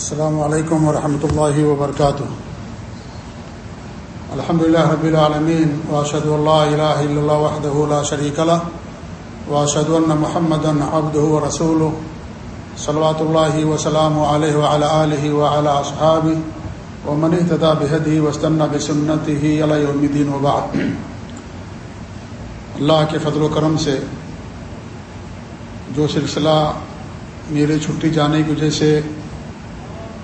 السلام علیکم ورحمۃ اللہ وبرکاتہ الحمد لله رب العالمين واشهد ان لا اله الا الله وحده لا شريك له واشهد ان محمدا عبده ورسوله، صلوات الله وسلامه عليه وعلى اله وعلى اصحابه ومن اهتدى بهديه واستنى بسنته الى يوم الدين وبعد. اللہ کے فضل و کرم سے جو سلسلہ میرے چھٹی جانے کی وجہ سے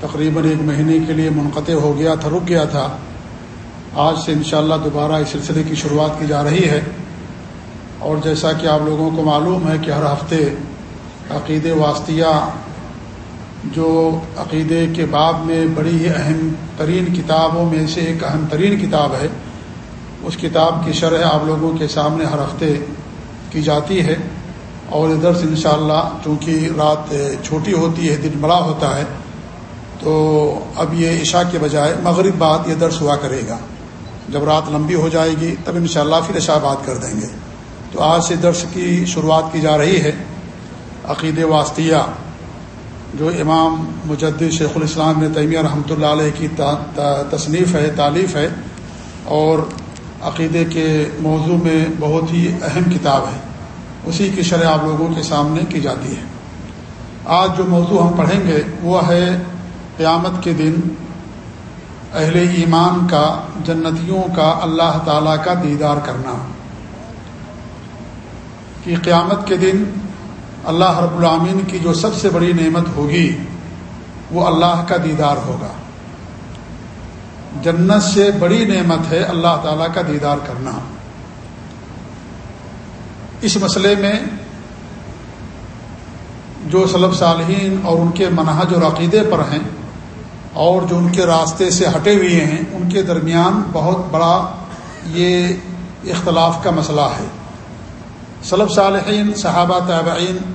تقریباً ایک مہینے کے لیے منقطع ہو گیا تھا، رک گیا تھا۔ آج سے انشاءاللہ دوبارہ اس سلسلے کی شروعات کی جا رہی ہے۔ اور جیسا کہ آپ لوگوں کو معلوم ہے کہ ہر ہفتے عقید واسطیہ، جو عقیدے کے باب میں بڑی ہی اہم ترین کتابوں میں سے ایک اہم ترین کتاب ہے، اس کتاب کی شرح آپ لوگوں کے سامنے ہر ہفتے کی جاتی ہے۔ اور ادھر سے انشاءاللہ چونکہ رات چھوٹی ہوتی ہے، دن بڑا ہوتا ہے تو اب یہ عشاء کے بجائے مغرب بعد یہ درس ہوا کرے گا۔ جب رات لمبی ہو جائے گی تب انشاءاللہ پھر عشاء بات کر دیں گے۔ تو آج سے درس کی شروعات کی جا رہی ہے۔ عقید واسطیہ، جو امام مجد شیخ الاسلام نے تیمیہ رحمۃ اللہ علیہ کی تصنیف ہے تعلیف ہے۔ اور عقیدے کے موضوع میں بہت ہی اہم کتاب ہے۔ اسی کی شرح آپ لوگوں کے سامنے کی جاتی ہے۔ آج جو موضوع ہم پڑھیں گے وہ ہے قیامت کے دن اہل ایمان کا، جنتیوں کا، اللہ تعالیٰ کا دیدار کرنا۔ کہ قیامت کے دن اللہ رب العامین کی جو سب سے بڑی نعمت ہوگی، وہ اللہ کا دیدار ہوگا۔ جنت سے بڑی نعمت ہے اللہ تعالیٰ کا دیدار کرنا۔ اس مسئلے میں جو صلب صالحین اور ان کے منہج اور عقیدے پر ہیں اور جو ان کے راستے سے ہٹے ہوئے ہیں، ان کے درمیان بہت بڑا یہ اختلاف کا مسئلہ ہے۔ صلب صالحین، صحابہ طابعین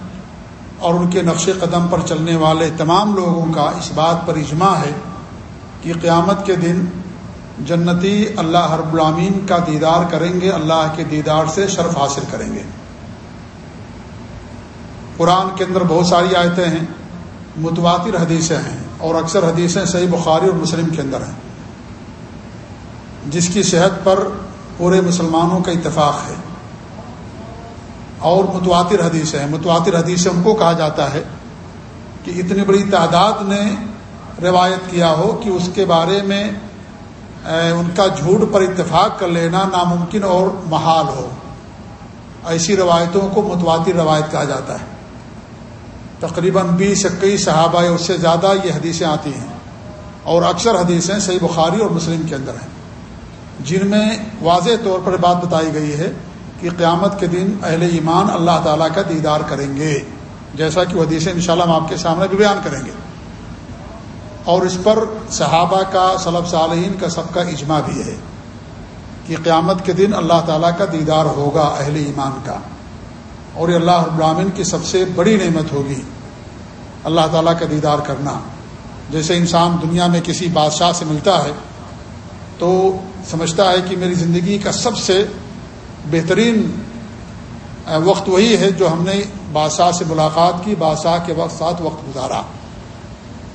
اور ان کے نقش قدم پر چلنے والے تمام لوگوں کا اس بات پر اجماع ہے کہ قیامت کے دن جنتی اللہ رب العامین کا دیدار کریں گے، اللہ کے دیدار سے شرف حاصل کریں گے۔ قرآن کے اندر بہت ساری آیتیں ہیں، متواتر حدیثیں ہیں۔ اور اکثر حدیثیں صحیح بخاری اور مسلم کے اندر ہیں۔ جس کی صحت پر پورے مسلمانوں کا اتفاق ہے۔ اور متواتر حدیثیں ہیں۔ متواتر حدیثیں ان کو کہا جاتا ہے کہ اتنی بڑی تعداد نے روایت کیا ہو کہ اس کے بارے میں ان کا جھوٹ پر اتفاق کر لینا ناممکن اور محال ہو۔ ایسی روایتوں کو متواتر روایت کہا جاتا ہے۔ تقریباً بیس اکیس صحابہ اس سے زیادہ یہ حدیثیں آتی ہیں اور اکثر حدیثیں صحیح بخاری اور مسلم کے اندر ہیں۔ جن میں واضح طور پر بات بتائی گئی ہے کہ قیامت کے دن اہل ایمان اللہ تعالیٰ کا دیدار کریں گے، جیسا کہ وہ حدیثیں انشاءاللہ ہم آپ کے سامنے بھی بیان کریں گے۔ اور اس پر صحابہ کا صلب صالحین کا، سب کا اجماع بھی ہے کہ قیامت کے دن اللہ تعالیٰ کا دیدار ہوگا اہل ایمان کا۔ اور یہ اللہ ابراہین کی سب سے بڑی نعمت ہوگی اللہ تعالیٰ کا دیدار کرنا۔ جیسے انسان دنیا میں کسی بادشاہ سے ملتا ہے تو سمجھتا ہے کہ میری زندگی کا سب سے بہترین وقت وہی ہے جو ہم نے بادشاہ سے ملاقات کی، بادشاہ کے وقت ساتھ وقت گزارا۔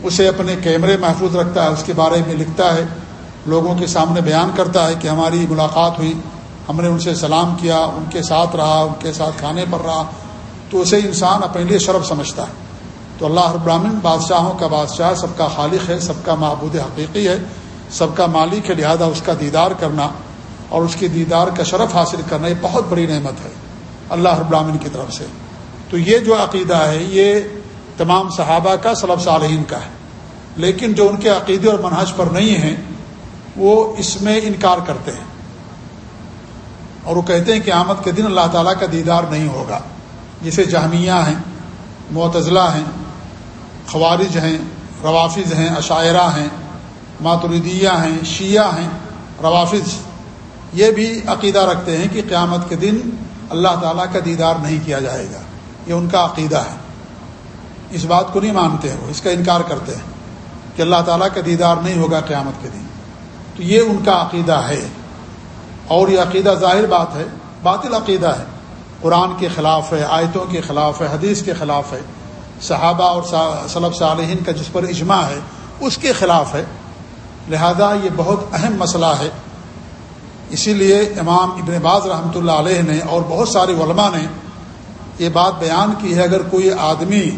اسے اپنے کیمرے محفوظ رکھتا ہے، اس کے بارے میں لکھتا ہے، لوگوں کے سامنے بیان کرتا ہے کہ ہماری ملاقات ہوئی۔ ہم نے ان سے سلام کیا، ان کے ساتھ رہا، ان کے ساتھ کھانے پر رہا۔ تو اسے انسان اپنے لیے شرف سمجھتا ہے۔ تو اللہ ابراہین بادشاہوں کا بادشاہ، سب کا خالق ہے، سب کا معبود حقیقی ہے، سب کا مالک ہے، لہذا اس کا دیدار کرنا اور اس کے دیدار کا شرف حاصل کرنا یہ بہت بڑی نعمت ہے اللہ ابراہین کی طرف سے۔ تو یہ جو عقیدہ ہے، یہ تمام صحابہ کا صلب صالحین کا ہے۔ لیکن جو ان کے عقیدے اور منحج پر نہیں ہیں، وہ اس میں انکار کرتے ہیں۔ اور وہ کہتے ہیں کہ آمد کے دن اللہ تعالیٰ کا دیدار نہیں ہوگا۔ جسے جہمیہ ہیں معتضلہ ہیں، خوارج ہیں، روافظ ہیں عشاعرہ ہیں ماتردیہ ہیں، شیعہ ہیں، روافظ۔ یہ بھی عقیدہ رکھتے ہیں کہ قیامت کے دن اللہ تعالیٰ کا دیدار نہیں کیا جائے گا۔ یہ ان کا عقیدہ ہے۔ اس بات کو نہیں مانتے ہیں وہ، اس کا انکار کرتے ہیں کہ اللہ تعالیٰ کا دیدار نہیں ہوگا قیامت کے دن۔ تو یہ ان کا عقیدہ ہے۔ اور یہ عقیدہ ظاہر بات ہے، باطل عقیدہ ہے۔ قرآن کے خلاف ہے، آیتوں کے خلاف ہے، حدیث کے خلاف ہے۔ صحابہ اور صلب صالحین کا جس پر اجماع ہے، اس کے خلاف ہے۔ لہذا یہ بہت اہم مسئلہ ہے۔ اسی لیے امام ابن باز رحمۃ اللہ علیہ نے اور بہت سارے علماء نے یہ بات بیان کی ہے، اگر کوئی آدمی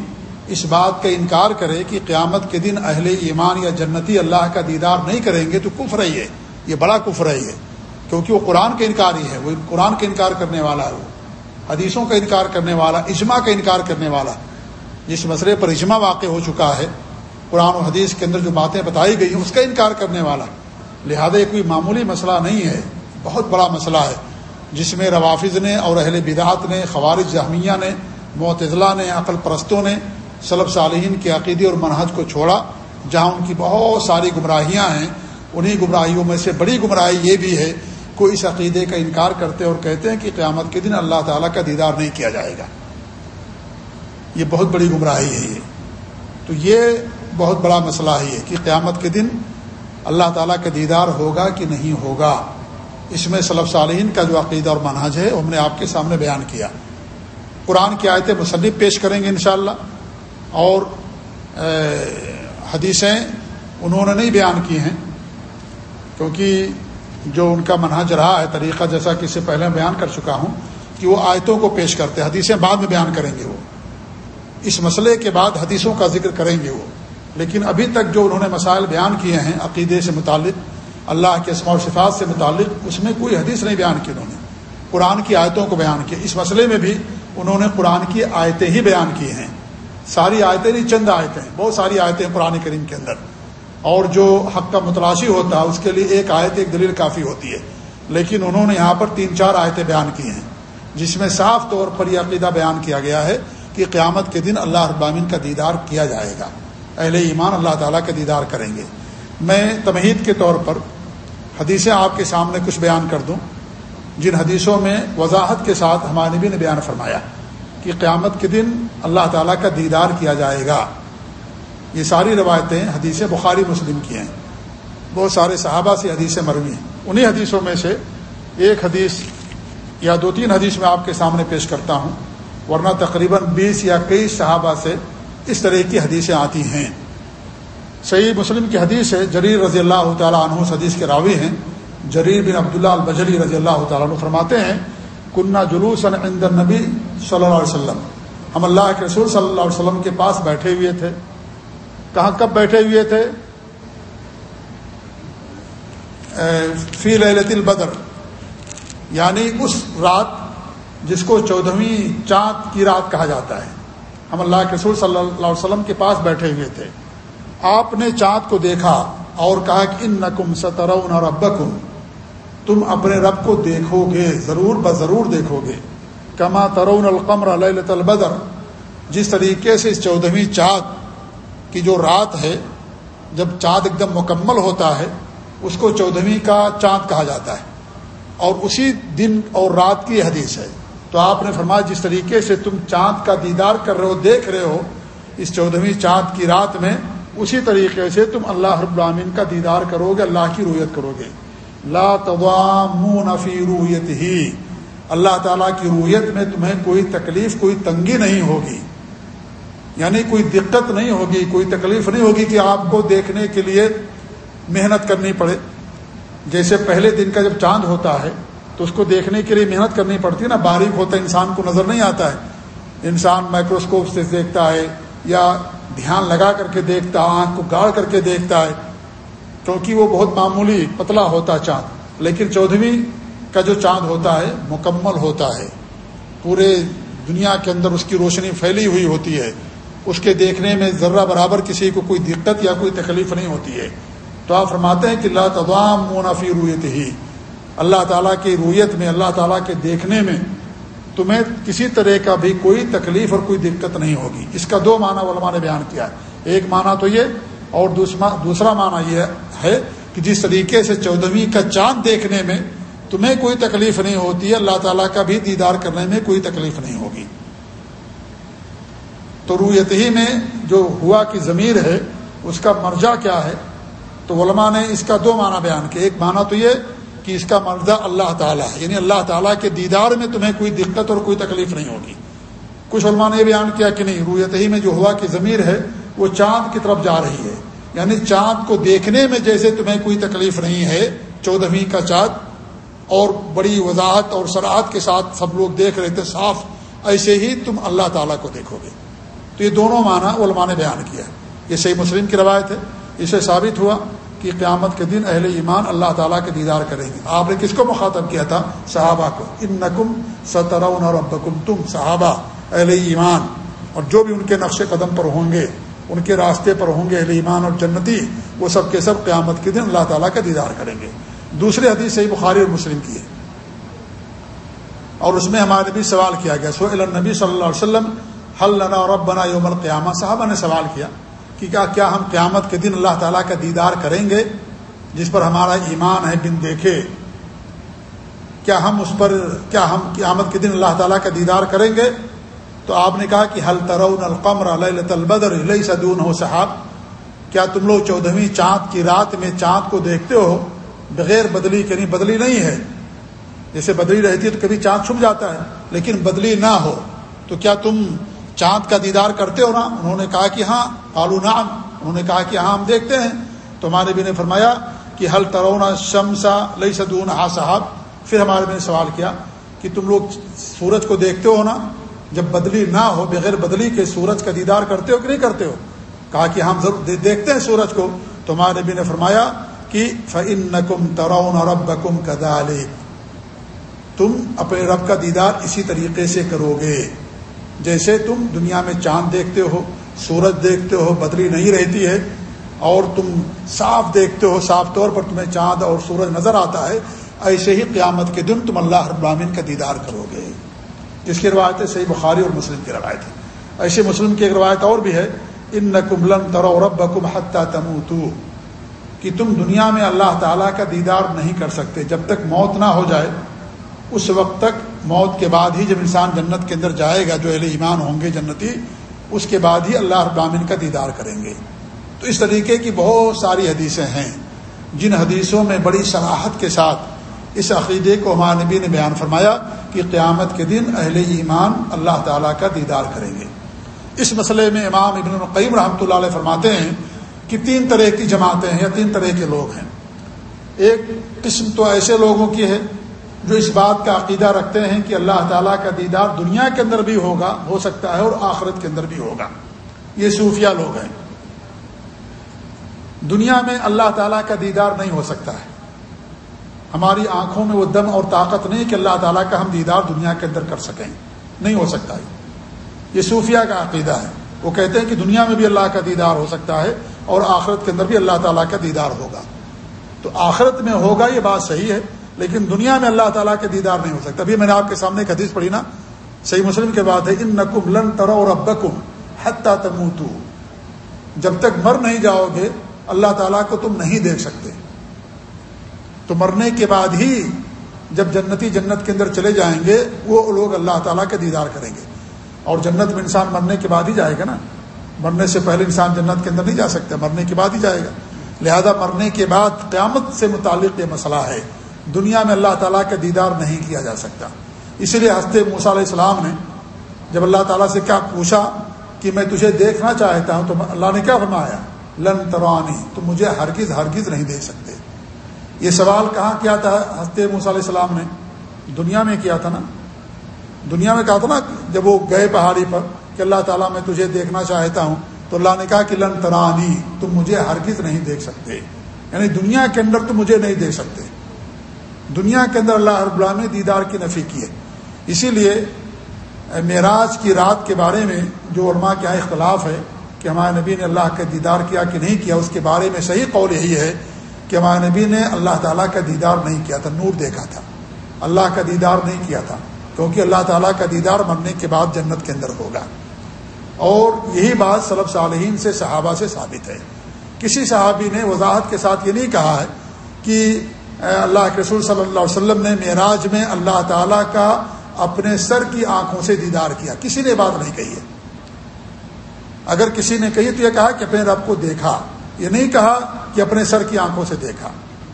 اس بات کا انکار کرے کہ قیامت کے دن اہل ایمان یا جنتی اللہ کا دیدار نہیں کریں گے تو کفر ہی ہے۔ یہ بڑا کفر ہے۔ کیونکہ وہ قرآن کا انکار ہی ہے، وہ قرآن کا انکار کرنے والا ہے وہ۔ حدیثوں کا انکار کرنے والا، اجماع کا انکار کرنے والا۔ جس مسئلے پر اجماع واقع ہو چکا ہے، قرآن و حدیث کے اندر جو باتیں بتائی گئی ہیں، اس کا انکار کرنے والا۔ لہذا یہ کوئی معمولی مسئلہ نہیں ہے، بہت بڑا مسئلہ ہے۔ جس میں روافظ نے اور اہل بدعات نے، خوارج جہمیہ نے معتضلاع نے، عقل پرستوں نے صلب صالحین کے عقیدے اور منہج کو چھوڑا، جہاں ان کی بہت ساری گمراہیاں ہیں۔ انہیں گمراہیوں میں سے بڑی گمراہی یہ بھی ہے کوئی اس عقیدے کا انکار کرتے اور کہتے ہیں کہ قیامت کے دن اللہ تعالیٰ کا دیدار نہیں کیا جائے گا۔ یہ بہت بڑی گمراہی ہے یہ۔ تو یہ بہت بڑا مسئلہ ہے یہ کہ قیامت کے دن اللہ تعالیٰ کا دیدار ہوگا کہ نہیں ہوگا۔ اس میں صلب صالحین کا جو عقیدہ اور منہج ہے، ہم نے آپ کے سامنے بیان کیا۔ قرآن کی آیتیں مصنف پیش کریں گے انشاءاللہ۔ اور حدیثیں انہوں نے نہیں بیان کی ہیں، کیونکہ جو ان کا منہج رہا ہے، طریقہ جیسا کہ اس سے پہلے بیان کر چکا ہوں، کہ وہ آیتوں کو پیش کرتے حدیثیں بعد میں بیان کریں گے وہ۔ اس مسئلے کے بعد حدیثوں کا ذکر کریں گے وہ۔ لیکن ابھی تک جو انہوں نے مسائل بیان کیے ہیں، عقیدے سے متعلق، اللہ کے اسماع و صفات سے متعلق، اس میں کوئی حدیث نہیں بیان کی انہوں نے۔ قرآن کی آیتوں کو بیان کیا۔ اس مسئلے میں بھی انہوں نے قرآن کی آیتیں ہی بیان کی ہیں۔ ساری آیتیں نہیں، چند آیتیں بہت ساری آیتیں قرآن کریم کے اندر۔ اور جو حق کا متلاشی ہوتا ہے، اس کے لیے ایک آیت، ایک دلیل کافی ہوتی ہے۔ لیکن انہوں نے یہاں پر تین چار آیتیں بیان کی ہیں، جس میں صاف طور پر یہ عقیدہ بیان کیا گیا ہے کہ قیامت کے دن اللہ ابامین کا دیدار کیا جائے گا۔ اہل ایمان اللہ تعالیٰ کا دیدار کریں گے۔ میں تمہید کے طور پر حدیثیں آپ کے سامنے کچھ بیان کر دوں۔ جن حدیثوں میں وضاحت کے ساتھ ہمارے نبی نے بیان فرمایا کہ قیامت کے دن اللہ تعالیٰ کا دیدار کیا جائے گا۔ یہ ساری روایتیں حدیث بخاری مسلم کی ہیں۔ بہت سارے صحابہ سے حدیث مروی ہیں۔ انہی حدیثوں میں سے ایک حدیث یا دو تین حدیث میں آپ کے سامنے پیش کرتا ہوں، ورنہ تقریباً بیس یا کئی صحابہ سے اس طرح کی حدیثیں آتی ہیں۔ صحیح مسلم کی حدیث ہے، جریر رضی اللہ تعالیٰ عنہ اس حدیث کے راوی ہیں۔ جریر بن عبداللہ البجلی رضی اللہ تعالیٰ عنہ فرماتے ہیں کنہ جلوس عند نبی صلی اللہ علیہ وسلم۔ ہم اللہ کے رسول صلی اللہ علیہ وسلم کے پاس بیٹھے ہوئے تھے۔ کہاں کب بیٹھے ہوئے تھے؟ فی للت البدر یعنی اس رات جس کو چودہویں چاند کی رات کہا جاتا ہے۔ ہم اللہ کے رسول صلی اللہ علیہ وسلم کے پاس بیٹھے ہوئے تھے۔ آپ نے چاند کو دیکھا اور کہا کہ ان نقم سترون اور ابکم تم اپنے رب کو دیکھو گے، ضرور بضرور دیکھو گے۔ کما ترون القمر لت البدر، جس طریقے سے اس چودہویں چاند کی جو رات ہے، جب چاند ایک دم مکمل ہوتا ہے، اس کو چودہویں کا چاند کہا جاتا ہے۔ اور اسی دن اور رات کی حدیث ہے۔ تو آپ نے فرمایا، جس طریقے سے تم چاند کا دیدار کر رہے ہو، دیکھ رہے ہو، اس چودہویں چاند کی رات میں، اسی طریقے سے تم اللہ رب العامین کا دیدار کرو گے، اللہ کی رویت کرو گے۔ لا نفی رویت ہی اللہ تعالیٰ کی رویت میں تمہیں کوئی تکلیف، کوئی تنگی نہیں ہوگی۔ یعنی کوئی دقت نہیں ہوگی، کوئی تکلیف نہیں ہوگی کہ آپ کو دیکھنے کے لیے محنت کرنی پڑے۔ جیسے پہلے دن کا جب چاند ہوتا ہے، تو اس کو دیکھنے کے لیے محنت کرنی پڑتی ہے نا۔ باریک ہوتا ہے، انسان کو نظر نہیں آتا ہے۔ انسان مائکروسکوپ سے دیکھتا ہے یا دھیان لگا کر کے دیکھتا ہے آنکھ کو گاڑ کر کے دیکھتا ہے۔ کیونکہ وہ بہت معمولی پتلا ہوتا ہے چاند۔ لیکن چودھویں کا جو چاند ہوتا ہے، مکمل ہوتا ہے۔ پورے دنیا کے اندر اس کی روشنی پھیلی ہوئی ہوتی ہے۔ اس کے دیکھنے میں ذرہ برابر کسی کو کوئی دقت یا کوئی تکلیف نہیں ہوتی ہے۔ تو آپ فرماتے ہیں کہ اللہ تدام منافی رویت ہی اللہ تعالیٰ کی رویت میں، اللہ تعالیٰ کے دیکھنے میں تمہیں کسی طرح کا بھی کوئی تکلیف اور کوئی دقت نہیں ہوگی۔ اس کا دو معنی علماء نے بیان کیا ہے۔ ایک معنی تو یہ، اور دوسرا معنی یہ ہے کہ جس طریقے سے چودہویں کا چاند دیکھنے میں تمہیں کوئی تکلیف نہیں ہوتی ہے اللہ تعالیٰ کا بھی دیدار کرنے میں کوئی تکلیف نہیں ہوگی۔ تو رویت ہی میں جو ہوا کی ضمیر ہے، اس کا مرجع کیا ہے؟ تو علماء نے اس کا دو معنی بیان کیا ایک معنی تو یہ کہ اس کا مرجع اللہ تعالیٰ ہے۔ یعنی اللہ تعالیٰ کے دیدار میں تمہیں کوئی دقت اور کوئی تکلیف نہیں ہوگی۔ کچھ علماء نے یہ بیان کیا کہ نہیں، رویت ہی میں جو ہوا کی ضمیر ہے، وہ چاند کی طرف جا رہی ہے۔ یعنی چاند کو دیکھنے میں جیسے تمہیں کوئی تکلیف نہیں ہے، چودہویں کا چاند۔ اور بڑی وضاحت اور سراحت کے ساتھ سب لوگ دیکھ رہے تھے، صاف، ایسے ہی تم اللہ تعالیٰ کو دیکھو گے۔ تو یہ دونوں معنی علماء نے بیان کیا یہ صحیح مسلم کی روایت ہے۔ اسے ثابت ہوا کہ قیامت کے دن اہل ایمان اللہ تعالیٰ کے دیدار کریں گے۔ آپ نے کس کو مخاطب کیا تھا؟ صحابہ کو۔ ان نقم ستر اور تم صحابہ، اہل ایمان۔ اور جو بھی ان کے نقش قدم پر ہوں گے، ان کے راستے پر ہوں گے اہل ایمان اور جنتی، وہ سب کے سب قیامت کے دن اللہ تعالیٰ کا دیدار کریں گے۔ دوسرے حدیث صحیح بخاری اور مسلم کی ہے۔ اور اس میں ہمارے نبی سوال کیا گیا۔ سو نبی صلی اللہ علیہ وسلم حل لنا اور یوم القیامہ؟ صاحبہ نے سوال کیا کہ کیا کیا ہم قیامت کے دن اللہ تعالیٰ کا دیدار کریں گے جس پر ہمارا ایمان ہے؟ بن دیکھے۔ کیا ہم اس پر کیا ہم قیامت کے دن اللہ تعالیٰ کا دیدار کریں گے؟ تو آپ نے کہا کہ حل ترون القمر البدر؟ علیہ صدون ہو صاحب کیا تم لوگ چودہویں چاند کی رات میں چاند کو دیکھتے ہو؟ بغیر بدلی کے نہیں، بدلی نہیں ہے۔ جیسے بدلی رہتی ہے تو کبھی چاند چھپ جاتا ہے، لیکن بدلی نہ ہو۔ تو کیا تم چاند کا دیدار کرتے ہو نا، انہوں نے کہا کہ ہاں آلو نام انہوں نے کہا کہ ہاں ہم دیکھتے ہیں۔ تو ہمارے بھی نے فرمایا کہ حل ترونا شمسا لئی سدون ہا صاحب۔ پھر ہمارے بھی نے سوال کیا کہ تم لوگ سورج کو دیکھتے ہو نا؟ جب بدلی نہ ہو، بغیر بدلی کے سورج کا دیدار کرتے ہو کہ نہیں کرتے ہو؟ کہا کہ ہم ضرور دیکھتے ہیں سورج کو۔ تو ہمارے نبی نے فرمایا کہ فن نقم ترون اور اب بکم تم اپنے رب کا دیدار اسی طریقے سے کرو گے۔ جیسے تم دنیا میں چاند دیکھتے ہو، سورج دیکھتے ہو بدلی نہیں رہتی ہے، اور تم صاف دیکھتے ہو، صاف طور پر تمہیں چاند اور سورج نظر آتا ہے، ایسے ہی قیامت کے دن تم اللہ ابرامین کا دیدار کرو گے۔ جس کی روایت ہے صحیح بخاری اور مسلم کی روایت ہے۔ ایسے مسلم کی ایک روایت اور بھی ہے ان نقم لن ترو رب کم حتہ تم کہ تم دنیا میں اللہ تعالیٰ کا دیدار نہیں کر سکتے، جب تک موت نہ ہو جائے، اس وقت تک موت کے بعد ہی جب انسان جنت کے اندر جائے گا، جو اہل ایمان ہوں گے جنتی، اس کے بعد ہی اللہ ابامن کا دیدار کریں گے۔ تو اس طریقے کی بہت ساری حدیثیں ہیں۔ جن حدیثوں میں بڑی صلاحت کے ساتھ اس عقیدے کو ہمارے نبی نے بیان فرمایا کہ قیامت کے دن اہل ایمان اللہ تعالیٰ کا دیدار کریں گے۔ اس مسئلے میں امام ابن القیم رحمۃ اللہ علیہ فرماتے ہیں کہ تین طرح کی جماعتیں ہیں یا تین طرح کے لوگ ہیں۔ ایک قسم تو ایسے لوگوں کی ہے جو اس بات کا عقیدہ رکھتے ہیں کہ اللہ تعالیٰ کا دیدار دنیا کے اندر بھی ہوگا، ہو سکتا ہے اور آخرت کے اندر بھی ہوگا۔ یہ صوفیہ لوگ ہیں۔ دنیا میں اللہ تعالیٰ کا دیدار نہیں ہو سکتا ہے۔ ہماری آنکھوں میں وہ دم اور طاقت نہیں کہ اللہ تعالیٰ کا ہم دیدار دنیا کے اندر کر سکیں۔ نہیں ہو سکتا ہے۔ یہ صوفیہ کا عقیدہ ہے۔ وہ کہتے ہیں کہ دنیا میں بھی اللہ کا دیدار ہو سکتا ہے اور آخرت کے اندر بھی اللہ تعالیٰ کا دیدار ہوگا۔ تو آخرت میں ہوگا یہ بات صحیح ہے۔ لیکن دنیا میں اللہ تعالیٰ کے دیدار نہیں ہو سکتا۔ ابھی میں نے آپ کے سامنے ایک حدیث پڑھی نا۔ صحیح مسلم کے بات ہے ان نقم لن ترو اور ابکم حتہ تم جب تک مر نہیں جاؤ گے اللہ تعالیٰ کو تم نہیں دیکھ سکتے۔ تو مرنے کے بعد ہی جب جنتی جنت کے اندر چلے جائیں گے، وہ لوگ اللہ تعالیٰ کا دیدار کریں گے۔ اور جنت میں انسان مرنے کے بعد ہی جائے گا نا۔ مرنے سے پہلے انسان جنت کے اندر نہیں جا سکتا، مرنے کے بعد ہی جائے گا۔ لہذا مرنے کے بعد قیامت سے متعلق یہ مسئلہ ہے۔ دنیا میں اللہ تعالیٰ کا دیدار نہیں کیا جا سکتا۔ اسی لیے ہنستے موسیٰ علیہ السلام نے جب اللہ تعالیٰ سے کیا پوچھا کہ میں تجھے دیکھنا چاہتا ہوں تو اللہ نے کیا فرمایا؟ لن تروانی تو مجھے ہرگز ہرگز نہیں دیکھ سکتے۔ یہ سوال کہاں کیا تھا؟ ہنستے موسیٰ علیہ السلام نے دنیا میں کیا تھا نا؟ دنیا میں کہا تھا نا، جب وہ گئے پہاڑی پر کہ اللہ تعالیٰ میں تجھے دیکھنا چاہتا ہوں، تو اللہ نے کہا کہ لن ترانی، تم مجھے ہرگز نہیں دیکھ سکتے۔ یعنی دنیا کے اندر تم مجھے نہیں دیکھ سکتے۔ دنیا کے اندر اللہ رب العالمین نے دیدار کی نفی کی ہے۔ اسی لیے معراج کی رات کے بارے میں جو علماء کے یہاں اختلاف ہے کہ ہمارے نبی نے اللہ کا دیدار کیا کہ نہیں کیا، اس کے بارے میں صحیح قول یہی ہے کہ ہمارے نبی نے اللہ تعالیٰ کا دیدار نہیں کیا تھا، نور دیکھا تھا۔ اللہ کا دیدار نہیں کیا تھا، کیونکہ اللہ تعالیٰ کا دیدار مرنے کے بعد جنت کے اندر ہوگا۔ اور یہی بات صلب صالحین سے، صحابہ سے ثابت ہے۔ کسی صحابی نے وضاحت کے ساتھ یہ نہیں کہا ہے کہ اللہ کے رسول صلی اللہ علیہ وسلم نے معراج میں اللہ تعالیٰ کا اپنے سر کی آنکھوں سے دیدار کیا۔ کسی نے بات نہیں کہی ہے۔ اگر کسی نے کہی تو یہ کہا کہ اپنے رب کو دیکھا۔ یہ نہیں کہا کہ اپنے سر کی آنکھوں سے دیکھا۔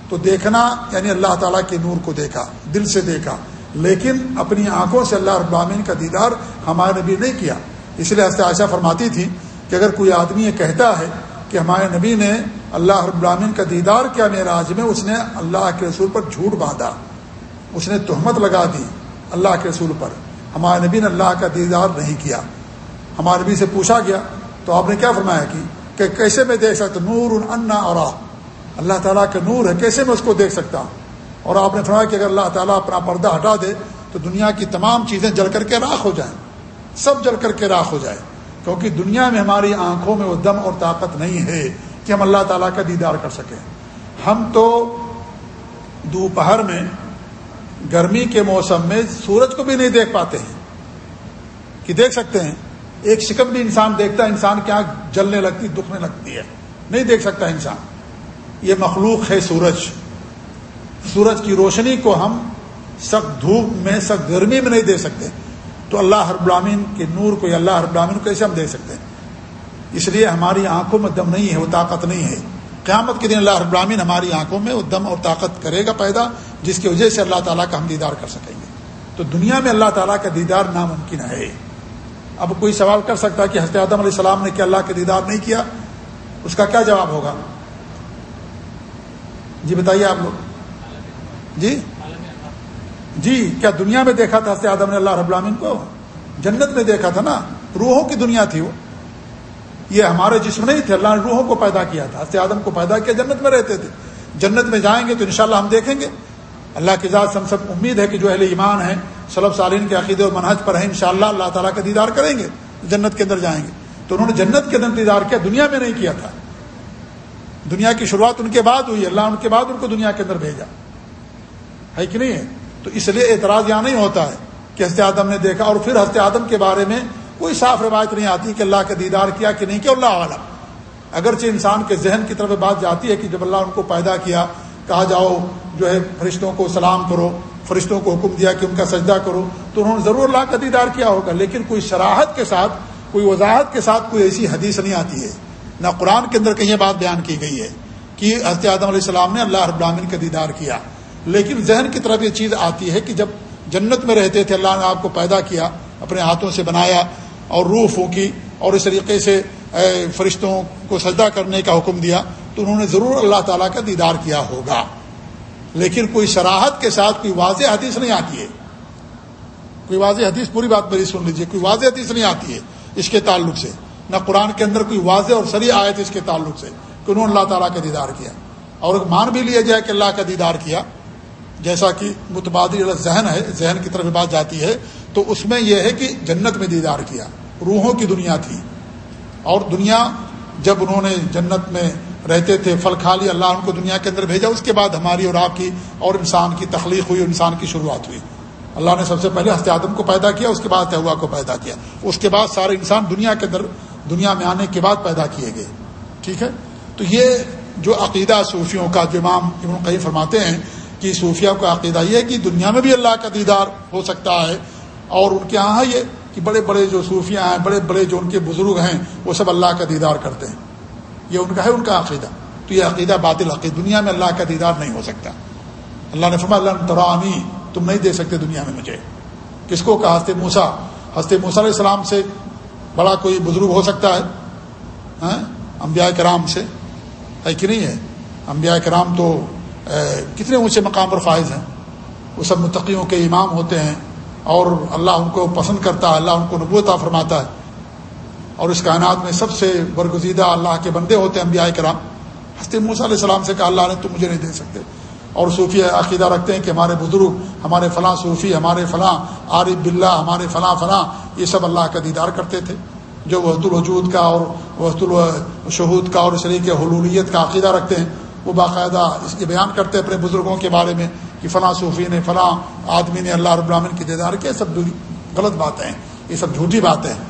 تو دیکھنا یعنی اللہ تعالیٰ کے نور کو دیکھا، دل سے دیکھا۔ لیکن اپنی آنکھوں سے اللہ ابامین کا دیدار ہمارے نبی نہیں کیا۔ اس لیے عائشہ فرماتی تھی کہ اگر کوئی آدمی یہ کہتا ہے کہ ہمارے نبی نے اللہ رب العالمین کا دیدار کیا معراج میں، اس نے اللہ کے رسول پر جھوٹ باندھا۔ اس نے تہمت لگا دی اللہ کے رسول پر۔ ہمارے نبی نے اللہ کا دیدار نہیں کیا۔ ہمارے نبی سے پوچھا گیا، تو آپ نے کیا فرمایا کہ کیسے میں دیکھ سکتا نور انا اور اللہ تعالیٰ کا نور ہے، کیسے میں اس کو دیکھ سکتا ہوں؟ اور آپ نے فرمایا کہ اگر اللہ تعالیٰ اپنا پردہ ہٹا دے، تو دنیا کی تمام چیزیں جل کر کے راکھ ہو جائیں۔ سب جل کر کے راکھ ہو جائے۔ کیونکہ دنیا میں ہماری آنکھوں میں وہ دم اور طاقت نہیں ہے۔ کہ ہم اللہ تعالیٰ کا دیدار کر سکیں۔ ہم تو دوپہر میں گرمی کے موسم میں سورج کو بھی نہیں دیکھ پاتے ہیں۔ کہ دیکھ سکتے ہیں، ایک شکم بھی انسان دیکھتا ہے، انسان کیا جلنے لگتی، دکھنے لگتی ہے۔ نہیں دیکھ سکتا انسان۔ یہ مخلوق ہے سورج۔ سورج کی روشنی کو ہم سخت دھوپ میں، سخت گرمی میں نہیں دے سکتے۔ تو اللہ ہر برامین کے نور کو یا اللہ ہر برامین کو کیسے ہم دے سکتے ہیں؟ اس لیے ہماری آنکھوں میں دم نہیں ہے، وہ طاقت نہیں ہے۔ قیامت کے دن اللہ ہر برامین ہماری آنکھوں میں وہ دم اور طاقت کرے گا پیدا، جس کی وجہ سے اللہ تعالیٰ کا ہم دیدار کر سکیں گے۔ تو دنیا میں اللہ تعالیٰ کا دیدار ناممکن ہے۔ اب کوئی سوال کر سکتا ہے کہ حضرت آدم علیہ السلام نے کیا اللہ کا دیدار نہیں کیا؟ اس کا کیا جواب ہوگا؟ جی بتائیے آپ لوگ۔ جی؟ جی کیا دنیا میں دیکھا تھا حضرت آدم نے اللہ رب العالمین کو؟ جنت میں دیکھا تھا نا؟ روحوں کی دنیا تھی وہ۔ یہ ہمارے جسم نہیں تھے، اللہ نے روحوں کو پیدا کیا تھا، حضرت آدم کو پیدا کیا، جنت میں رہتے تھے۔ جنت میں جائیں گے تو انشاءاللہ ہم دیکھیں گے۔ اللہ کی ذات سے ہم سب امید ہے کہ جو اہل ایمان ہیں صلب سالین کے عقیدے اور منہج پر ہیں، انشاءاللہ اللہ تعالیٰ کا دیدار کریں گے، جنت کے اندر جائیں گے۔ تو انہوں نے جنت کے اندر دیدار کیا، دنیا میں نہیں کیا تھا۔ دنیا کی شروعات ان کے بعد ہوئی، اللہ ان کے بعد ان کو دنیا کے اندر بھیجا۔ ہے کہ نہیں ہے؟ تو اس لیے اعتراض یہاں نہیں ہوتا ہے کہ ہست آدم نے دیکھا اور پھر ہست آدم کے بارے میں کوئی صاف روایت نہیں آتی کہ اللہ کا دیدار کیا کہ نہیں، کہ اللہ عالم۔ اگرچہ انسان کے ذہن کی طرف بات جاتی ہے کہ جب اللہ ان کو پیدا کیا، کہا جاؤ، جو ہے، فرشتوں کو سلام کرو، فرشتوں کو حکم دیا کہ ان کا سجدہ کرو، تو انہوں نے ضرور اللہ کا دیدار کیا ہوگا۔ لیکن کوئی شراحت کے ساتھ، کوئی وضاحت کے ساتھ کوئی ایسی حدیث نہیں آتی ہے۔ نہ قرآن کے اندر کہیں بات بیان کی گئی ہے کہ حضرت آدم علیہ السلام نے اللہ رب العالمین کا دیدار کیا۔ لیکن ذہن کی طرف یہ چیز آتی ہے کہ جب جنت میں رہتے تھے، اللہ نے آپ کو پیدا کیا، اپنے ہاتھوں سے بنایا اور روح پھونکی اور اس طریقے سے فرشتوں کو سجدہ کرنے کا حکم دیا، تو انہوں نے ضرور اللہ تعالیٰ کا دیدار کیا ہوگا۔ لیکن کوئی شراحت کے ساتھ کوئی واضح حدیث نہیں آتی ہے۔ کوئی واضح حدیث، پوری بات میری سن لیجیے کوئی واضح حدیث نہیں آتی ہے اس کے تعلق سے۔ نہ قرآن کے اندر کوئی واضح اور سری آئے تھے اس کے تعلق سے کہ انہوں نے اللہ تعالیٰ کا دیدار کیا۔ اور مان بھی لیا جائے کہ اللہ کا دیدار کیا۔ جیسا کہ متبادل ذہن ہے، ذہن کی طرف بات جاتی ہے، تو اس میں یہ ہے کہ جنت میں دیدار کیا، روحوں کی دنیا تھی۔ اور دنیا جب انہوں نے جنت میں رہتے تھے، پھل کھا لیا، اللہ ان کو دنیا کے اندر بھیجا، اس کے بعد ہماری اور آپ کی اور انسان کی تخلیق ہوئی اور انسان کی شروعات ہوئی۔ اللہ نے سب سے پہلے ہست آدم کو پیدا کیا، اس کے بعد تہوا کو پیدا کیا۔ اس کے بعد سارے انسان دنیا کے اندر، دنیا میں آنے کے بعد پیدا کیے گئے۔ ٹھیک ہے؟ تو یہ جو عقیدہ صوفیوں کا، جو امام ابن قیم فرماتے ہیں کہ صوفیہ کا عقیدہ یہ ہے کہ دنیا میں بھی اللہ کا دیدار ہو سکتا ہے اور ان کے یہاں یہ کہ بڑے بڑے جو صوفیہ ہیں، بڑے بڑے جو ان کے بزرگ ہیں، وہ سب اللہ کا دیدار کرتے ہیں۔ یہ ان کا ہے، ان کا عقیدہ۔ تو یہ عقیدہ باطل عقید دنیا میں اللہ کا دیدار نہیں ہو سکتا۔ اللہ نے فرما اللہ ترانی تم نہیں دے سکتے دنیا میں مجھے۔ کس کو کہا؟ ہنستے موسا ہنستے موسا علیہ السلام سے بڑا کوئی بزرگ ہو سکتا ہے؟ ہاں؟ انبیاء کرام سے۔ ہے کہ نہیں ہے؟ انبیاء کرام تو کتنے اونچے مقام پر فائز ہیں؟ وہ سب متقیوں کے امام ہوتے ہیں اور اللہ ان کو پسند کرتا ہے، اللہ ان کو نبوتا فرماتا ہے۔ اور اس کائنات میں سب سے برگزیدہ اللہ کے بندے ہوتے ہیں انبیاء کرام۔ ہستی موسیٰ علیہ السلام سے کہا، اللہ نے، تم مجھے نہیں دے سکتے۔ اور صوفی عقیدہ رکھتے ہیں کہ ہمارے بزرگ، ہمارے فلاں صوفی، ہمارے فلاں عارف بلّہ ہمارے فلاں فلاں، یہ سب اللہ کا دیدار کرتے تھے۔ جو وحد الوجود کا اور وحد الشہود کا اور اس طریقے حلولیت کا عقیدہ رکھتے ہیں۔ وہ باقاعدہ اس کے بیان کرتے ہیں اپنے بزرگوں کے بارے میں کہ فلاں صوفی نے، فلاں آدمی نے اللہ رب العالمین کی دیدار کیا سب غلط باتیں ہیں، یہ سب جھوٹی باتیں ہیں۔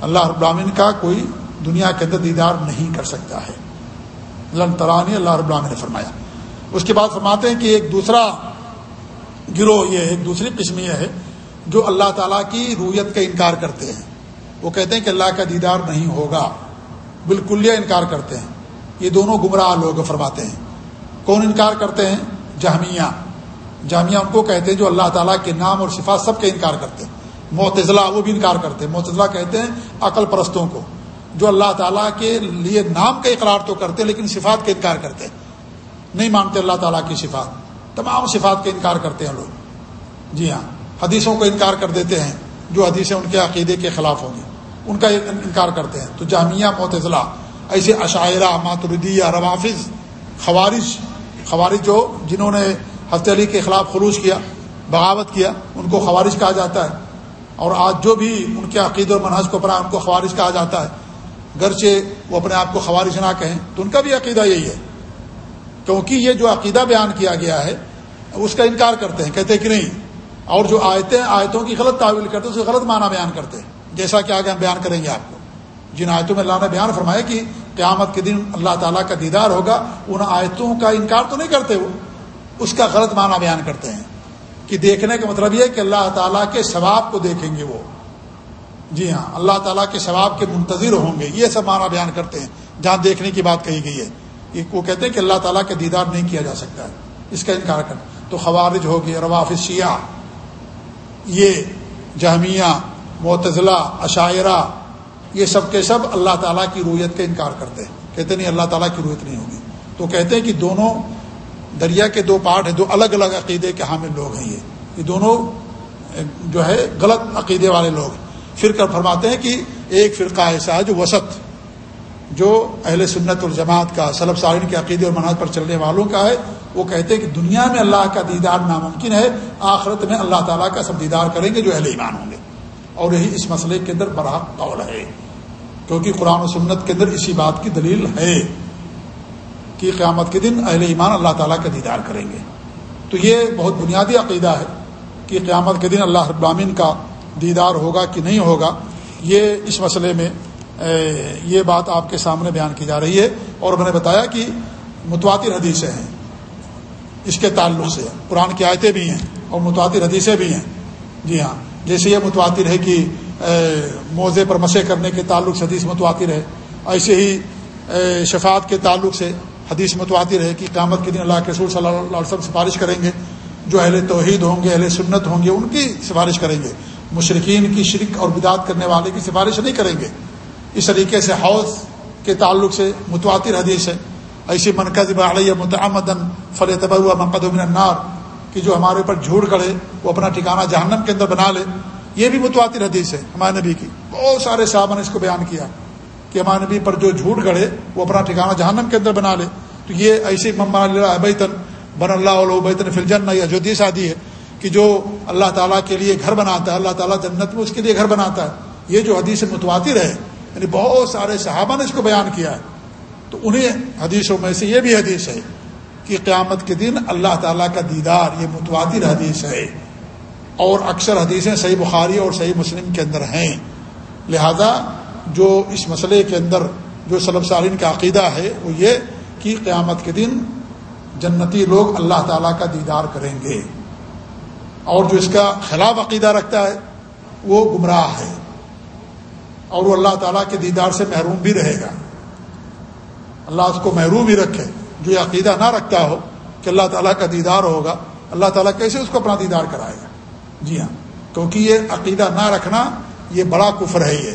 اللہ رب العالمین کا کوئی دنیا کے اندر دیدار نہیں کر سکتا ہے۔ لن ترانی، اللہ رب العالمین نے فرمایا۔ اس کے بعد فرماتے ہیں کہ ایک دوسرا گروہ، یہ ہے ایک دوسری قسم یہ ہے جو اللہ تعالیٰ کی رویت کا انکار کرتے ہیں۔ وہ کہتے ہیں کہ اللہ کا دیدار نہیں ہوگا۔ بالکل انکار کرتے ہیں۔ یہ دونوں گمراہ لوگ فرماتے ہیں۔ کون انکار کرتے ہیں؟ جامعہ جامعہ ان کو کہتے ہیں جو اللہ تعالیٰ کے نام اور صفات سب کا انکار کرتے ہیں۔ معتضلاع وہ بھی انکار کرتے ہیں۔ معتضلاع کہتے ہیں عقل پرستوں کو۔ جو اللہ تعالیٰ کے لیے نام کا اقرار تو کرتے لیکن صفات کا انکار کرتے نہیں مانتے اللہ تعالیٰ کی صفات۔ تمام صفات کا انکار کرتے ہیں لوگ۔ جی ہاں حدیثوں کو انکار کر دیتے ہیں۔ جو حدیثیں ان کے عقیدے کے خلاف ہوں گی، ان کا انکار کرتے ہیں۔ تو جامعہ معتضلاع ایسے عشاعرہ ماتردیہ روافظ خوارش خوارش جو جنہوں نے حفت علی کے خلاف خروج کیا، بغاوت کیا، ان کو خوارش کہا جاتا ہے۔ اور آج جو بھی ان کے عقید اور منحص کو پڑھا، ان کو خوارش کہا جاتا ہے۔ گرچہ وہ اپنے آپ کو خوارش نہ کہیں، تو ان کا بھی عقیدہ یہی ہے۔ کیونکہ یہ جو عقیدہ بیان کیا گیا ہے، اس کا انکار کرتے ہیں، کہتے کہ نہیں، اور جو آیتیں، آیتوں کی غلط تعویل کرتے ہیں اسے غلط معنی بیان کرتے ہیں۔ جیسا کہ آگے ہم بیان کریں گے آپ کو۔ جن آیتوں میں اللہ نے بیان فرمایا کہ قیامت کے دن اللہ تعالیٰ کا دیدار ہوگا، ان آیتوں کا انکار تو نہیں کرتے وہ، اس کا غلط معنی بیان کرتے ہیں۔ کہ دیکھنے کا مطلب یہ کہ اللہ تعالیٰ کے ثواب کو دیکھیں گے وہ۔ جی ہاں اللہ تعالیٰ کے ثواب کے منتظر ہوں گے، یہ سب معنی بیان کرتے ہیں۔ جہاں دیکھنے کی بات کہی گئی ہے وہ کہتے ہیں کہ اللہ تعالیٰ کا دیدار نہیں کیا جا سکتا ہے۔ اس کا انکار کر تو خوارج ہو گیا رواف شیعہ، یہ جہمیہ معتضلہ عشاعرہ یہ سب کے سب اللہ تعالیٰ کی رویت کا انکار کرتے ہیں۔ کہتے نہیں، اللہ تعالیٰ کی رویت نہیں ہوگی۔ تو کہتے ہیں کہ دونوں دریا کے دو پارٹ ہیں، دو الگ الگ عقیدے کے حامل لوگ ہیں یہ۔ یہ دونوں جو ہے، غلط عقیدے والے لوگ ہیں۔ پھر کر فرماتے ہیں کہ ایک فرقہ ایسا ہے جو وسط، جو اہل سنت الجماعت کا سلب سارن کے عقیدے اور مناظ پر چلنے والوں کا ہے۔ وہ کہتے ہیں کہ دنیا میں اللہ کا دیدار ناممکن ہے، آخرت میں اللہ تعالیٰ کا سب دیدار کریں گے جو اہل ایمان ہوں گے۔ اور یہی اس مسئلے کے اندر بڑا قول ہے۔ کیونکہ قرآن و سنت کے اندر اسی بات کی دلیل ہے کہ قیامت کے دن اہل ایمان اللہ تعالیٰ کا دیدار کریں گے۔ تو یہ بہت بنیادی عقیدہ ہے کہ قیامت کے دن اللہ ابامین کا دیدار ہوگا کہ نہیں ہوگا۔ یہ اس مسئلے میں یہ بات آپ کے سامنے بیان کی جا رہی ہے اور میں نے بتایا کہ متواتر حدیثیں ہیں۔ اس کے تعلق سے قرآن کی آیتیں بھی ہیں اور متواتر حدیثیں بھی ہیں۔ جی ہاں جیسے یہ متواتر ہے کہ موزے پر مسے کرنے کے تعلق سے حدیث متواتر ہے۔ ایسے ہی شفاعت کے تعلق سے حدیث متواتر ہے کہ قیامت کے دن اللہ کے رسول صلی اللہ علیہ وسلم سفارش کریں گے۔ جو اہل توحید ہوں گے، اہل سنت ہوں گے، ان کی سفارش کریں گے۔ مشرقین کی شرک اور بدعت کرنے والے کی سفارش نہیں کریں گے۔ اس طریقے سے حوض کے تعلق سے متواتر حدیث ہے۔ ایسی منقد علیہ متعمدن فل طبع منقد النار، کہ جو ہمارے اوپر جھوٹ کرے وہ اپنا ٹھکانہ جہنم کے اندر بنا لے۔ یہ بھی متواتر حدیث ہے ہمارے نبی کی۔ بہت سارے صاحب نے اس کو بیان کیا کہ ہمارے نبی پر جو جھوٹ گڑے وہ اپنا ٹھکانہ جہنم کے اندر بنا لے۔ تو یہ ایسے بیتن بن اللہ علیہ بیتن فلجن یا جو آدھی ہے کہ جو اللہ تعالیٰ کے لیے گھر بناتا ہے، اللہ تعالیٰ جنت میں اس کے لیے گھر بناتا ہے، یہ جو حدیث متواتر ہے یعنی بہت سارے صحابہ نے اس کو بیان کیا ہے۔ تو انہیں حدیثوں میں سے یہ بھی حدیث ہے کہ قیامت کے دن اللہ تعالیٰ کا دیدار، یہ متواتر حدیث ہے۔ اور اکثر حدیثیں صحیح بخاری اور صحیح مسلم کے اندر ہیں۔ لہذا جو اس مسئلے کے اندر جو سلب سالین کا عقیدہ ہے، وہ یہ کہ قیامت کے دن جنتی لوگ اللہ تعالیٰ کا دیدار کریں گے۔ اور جو اس کا خلاف عقیدہ رکھتا ہے، وہ گمراہ ہے۔ اور وہ اللہ تعالیٰ کے دیدار سے محروم بھی رہے گا۔ اللہ اس کو محروم ہی رکھے۔ جو یہ عقیدہ نہ رکھتا ہو کہ اللہ تعالیٰ کا دیدار ہوگا، اللہ تعالیٰ کیسے اس کو اپنا دیدار کرائے گا؟ جی ہاں۔ کیونکہ یہ عقیدہ نہ رکھنا یہ بڑا کفر ہے یہ۔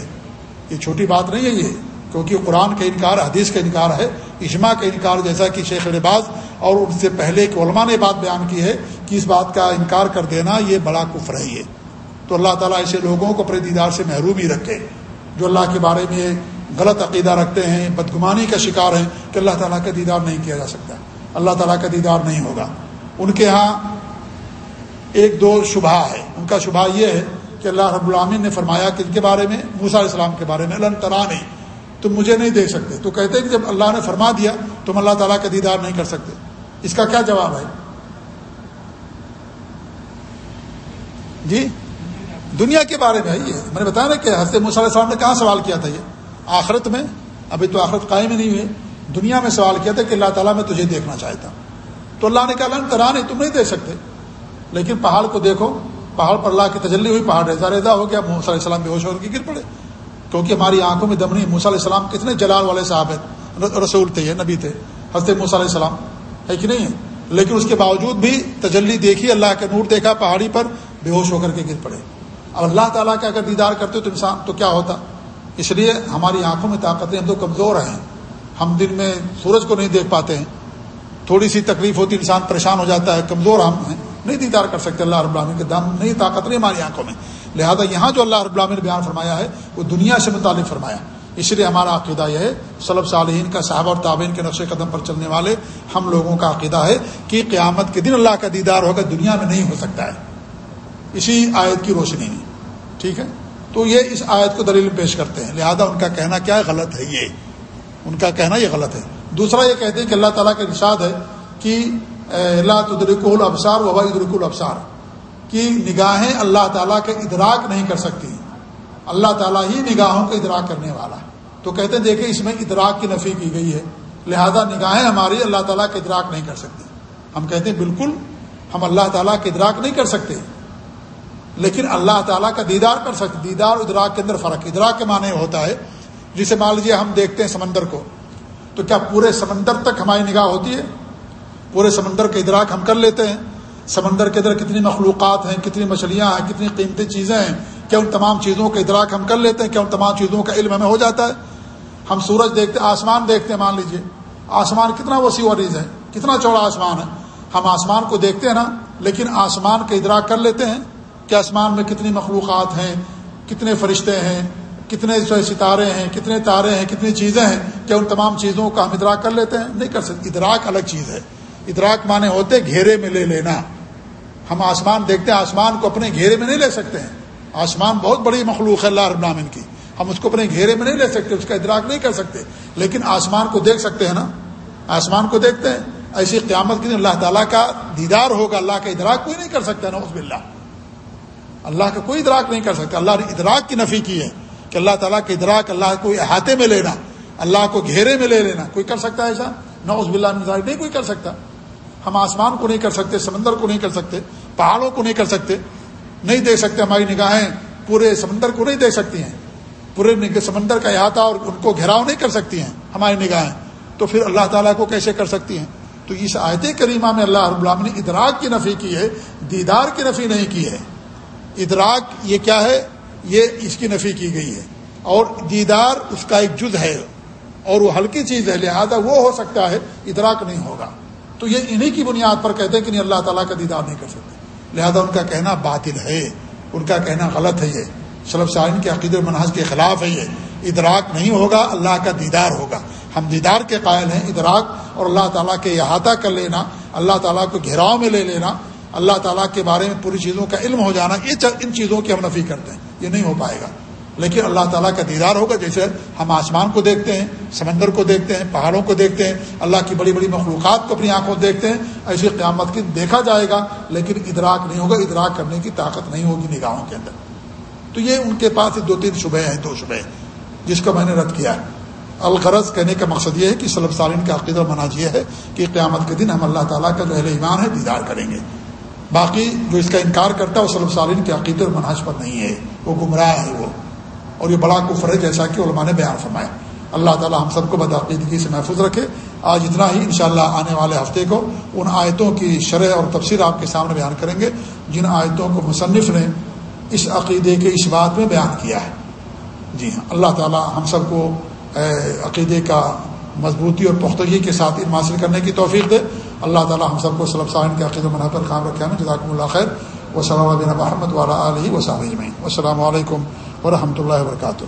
یہ چھوٹی بات نہیں ہے یہ۔ کیونکہ قرآن کا انکار، حدیث کا انکار ہے، اجماع کا انکار جیسا کہ شیخ الباز اور ان سے پہلے کے علماء نے بات بیان کی ہے کہ اس بات کا انکار کر دینا یہ بڑا کفر ہے یہ۔ تو اللہ تعالیٰ ایسے لوگوں کو اپنے دیدار سے محروم ہی رکھے، جو اللہ کے بارے میں غلط عقیدہ رکھتے ہیں، بدگمانی کا شکار ہیں کہ اللہ تعالیٰ کا دیدار نہیں کیا جا سکتا۔ اللہ تعالیٰ کا دیدار نہیں ہوگا۔ ان کے ہاں ایک دو شبہ ہے۔ ان کا شبہ یہ ہے کہ اللہ رب العامن نے فرمایا کہ ان کے بارے میں موسا علیہ السلام کے بارے میں اللہ ترا نہیں تم مجھے نہیں دیکھ سکتے۔ تو کہتے ہیں کہ جب اللہ نے فرما دیا، تم اللہ تعالیٰ کا دیدار نہیں کر سکتے۔ اس کا کیا جواب ہے؟ جی؟ دنیا کے بارے میں یہ۔ میں نے بتایا نا کہ حضرت علیہ السلام نے کہاں سوال کیا تھا یہ؟ آخرت میں۔ ابھی تو آخرت قائم ہی نہیں ہوئی۔ دنیا میں سوال کیا تھا کہ اللہ تعالیٰ میں تجھے دیکھنا چاہتا تو اللہ نے کہا اللہ ترا نہیں تم نہیں دیکھ سکتے۔ لیکن پہاڑ کو دیکھو، پہاڑ پر اللہ کی تجلی ہوئی، پہاڑ ریزا ریزا ہو گیا، موسیٰ علیہ السلام بے ہوش ہو کے گر پڑے۔ کیونکہ ہماری آنکھوں میں دم نہیں، موسیٰ علیہ السلام کتنے جلال والے صاحب ہیں، رسول تھے یہ نبی تھے، حضرت موسیٰ علیہ السلام، ہے کہ نہیں؟ ہے لیکن اس کے باوجود بھی تجلی دیکھی، اللہ کا نور دیکھا، پہاڑی پر بے ہوش ہو کر کے گر پڑے۔ اب اللہ تعالیٰ کا اگر دیدار کرتے تو انسان تو کیا ہوتا؟ اس لیے ہماری آنکھوں میں طاقتیں ہم تو کمزور ہیں۔ ہم دن میں سورج کو نہیں دیکھ پاتے ہیں۔ تھوڑی سی تکلیف ہوتی، انسان پریشان ہو جاتا ہے، کمزور ہم ہیں۔ نہیں دیدار کر سکتے اللہ رب العالمین کے دم، نہیں طاقت، نہیں ہماری آنکھوں میں۔ لہذا یہاں جو اللہ رب العالمین نے بیان فرمایا ہے، وہ دنیا سے متعلق فرمایا۔ اس لیے ہمارا عقیدہ یہ ہے صلب صالحین کا صحابہ اور تعبین کے نقش قدم پر چلنے والے ہم لوگوں کا عقیدہ ہے کہ قیامت کے دن اللہ کا دیدار ہوگا، دنیا میں نہیں ہو سکتا ہے۔ اسی آیت کی روشنی میں۔ ٹھیک ہے؟ تو یہ اس آیت کو دلیل پیش کرتے ہیں۔ لہذا ان کا کہنا کیا ہے؟ غلط ہے یہ۔ ان کا کہنا یہ غلط ہے۔ دوسرا یہ کہتے ہیں کہ اللہ تعالیٰ کا ارشاد ہے کہ اللہ تدرک الابصار وبا ادرک الابصار، کی نگاہیں اللہ تعالیٰ کے ادراک نہیں کر سکتی۔ اللہ تعالیٰ ہی نگاہوں کو ادراک کرنے والا ہے۔ تو کہتے ہیں، دیکھیں، اس میں ادراک کی نفی کی گئی ہے۔ لہذا نگاہیں ہماری اللہ تعالیٰ کے ادراک نہیں کر سکتی۔ ہم کہتے ہیں، بالکل، ہم اللہ تعالیٰ کے ادراک نہیں کر سکتے۔ لیکن اللہ تعالیٰ کا دیدار کر سکتے، دیدار ادراک کے اندر فرق۔ ادراک کے معنی ہوتا ہے، جسے مان لیجیے ہم دیکھتے ہیں سمندر کو۔ تو کیا پورے سمندر تک ہماری نگاہ ہوتی ہے؟ پورے سمندر کا ادراک ہم کر لیتے ہیں۔ سمندر کے اندر کتنی مخلوقات ہیں، کتنی مچھلیاں ہیں، کتنی قیمتی چیزیں ہیں۔ کیا ان تمام چیزوں کا ادراک ہم کر لیتے ہیں؟ کیا ان تمام چیزوں کا علم ہمیں ہو جاتا ہے؟ ہم سورج دیکھتے، آسمان دیکھتے ہیں، مان لیجیے۔ آسمان کتنا وسیع عریض ہے، کتنا چوڑا آسمان ہے۔ ہم آسمان کو دیکھتے ہیں نا، لیکن آسمان کا ادراک کر لیتے ہیں۔ کہ آسمان میں کتنی مخلوقات ہیں، کتنے فرشتے ہیں، کتنے ستارے ہیں، کتنے تارے ہیں، کتنی چیزیں ہیں۔ کیا ان تمام چیزوں کا ہم ادراک کر لیتے ہیں؟ نہیں کر سکتے، ادراک الگ چیز ہے۔ ادراک مانے ہوتے گھیرے میں لے لینا۔ ہم آسمان دیکھتے ہیں، آسمان کو اپنے گھیرے میں نہیں لے سکتے ہیں۔ آسمان بہت بڑی مخلوق ہے اللہ رب العالمین کی۔ ہم اس کو اپنے گھیرے میں نہیں لے سکتے، اس کا ادراک نہیں کر سکتے۔ لیکن آسمان کو دیکھ سکتے ہیں نا؟ آسمان کو دیکھتے ہیں۔ ایسی قیامت کے دن اللہ تعالیٰ کا دیدار ہوگا، اللہ کا ادراک کوئی نہیں کر سکتا نوز باللہ۔ اللہ کا کوئی ادراک نہیں کر سکتا۔ اللہ نے ادراک کی نفی کی ہے کہ اللہ تعالیٰ کے ادراک اللہ کو احاطے میں لینا، اللہ کو گھیرے میں لے لینا۔ کوئی کر سکتا ہے ایسا؟ نوز باللہ نہیں کوئی کر سکتا۔ ہم آسمان کو نہیں کر سکتے، سمندر کو نہیں کر سکتے، پہاڑوں کو نہیں کر سکتے، نہیں دیکھ سکتے ہماری نگاہیں، پورے سمندر کو نہیں دیکھ سکتی ہیں۔ پورے سمندر کا احاطہ اور ان کو گھیراؤ نہیں کر سکتی ہیں ہماری نگاہیں۔ تو پھر اللہ تعالیٰ کو کیسے کر سکتی ہیں؟ تو اس آیت کریمہ میں اللہ رب العالمین نے ادراک کی نفی کی ہے، دیدار کی نفی نہیں کی ہے۔ ادراک یہ کیا ہے؟ یہ اس کی نفی کی گئی ہے۔ اور دیدار اس کا ایک جز ہے اور وہ ہلکی چیز ہے، لہذا وہ ہو سکتا ہے، ادراک نہیں ہوگا۔ تو یہ انہی کی بنیاد پر کہتے ہیں کہ نہیں، اللہ تعالیٰ کا دیدار نہیں کر سکتے۔ لہذا ان کا کہنا باطل ہے۔ ان کا کہنا غلط ہے یہ۔ شلب سالین کے عقید منحص کے خلاف ہے یہ۔ ادراک نہیں ہوگا، اللہ کا دیدار ہوگا۔ ہم دیدار کے قائل ہیں، ادراک اور اللہ تعالیٰ کے احاطہ کر لینا، اللہ تعالیٰ کو گھیراؤ میں لے لینا، اللہ تعالیٰ کے بارے میں پوری چیزوں کا علم ہو جانا، یہ ان چیزوں کی ہم نفی کرتے ہیں۔ یہ نہیں ہو پائے گا۔ لیکن اللہ تعالیٰ کا دیدار ہوگا، جیسے ہم آسمان کو دیکھتے ہیں، سمندر کو دیکھتے ہیں، پہاڑوں کو دیکھتے ہیں، اللہ کی بڑی بڑی مخلوقات کو اپنی آنکھوں دیکھتے ہیں، ایسی قیامت کی دیکھا جائے گا، لیکن ادراک نہیں ہوگا، ادراک کرنے کی طاقت نہیں ہوگی نگاہوں کے اندر۔ تو یہ ان کے پاس دو تین شبہ ہیں، دو شبہ جس کو میں نے رد کیا ہے۔ الغرض کہنے کا مقصد یہ ہے کہ صلب سالین کا عقیدہ مناج یہ ہے کہ قیامت کے دن ہم اللہ تعالیٰ کا جو اہل ایمان ہے، دیدار کریں گے۔ باقی جو اس کا انکار کرتا ہے، وہ صلب سالین کے عقیدے اور مناج پر نہیں ہے۔ وہ گمراہ ہے وہ۔ اور یہ بڑا کفر ہے جیسا کہ علماء نے بیان فرمایا۔ اللہ تعالیٰ ہم سب کو بدعقیدگی سے محفوظ رکھے۔ آج اتنا ہی، انشاءاللہ آنے والے ہفتے کو ان آیتوں کی شرح اور تفسیر آپ کے سامنے بیان کریں گے، جن آیتوں کو مصنف نے اس عقیدے کے اس بات میں بیان کیا ہے۔ جی ہاں اللہ تعالیٰ ہم سب کو عقیدے کا مضبوطی اور پختگی کے ساتھ علم حاصل کرنے کی توفیق دے۔ اللہ تعالیٰ ہم سب کو صلب صاحب کے عقید و منع پر کام رکھے۔ ہمیں جزاکم اللہ خیر۔ و صلی اللہ محمد والا علیہ وسلم السلام علیکم۔ ورحمۃ اللہ وبرکاتہ۔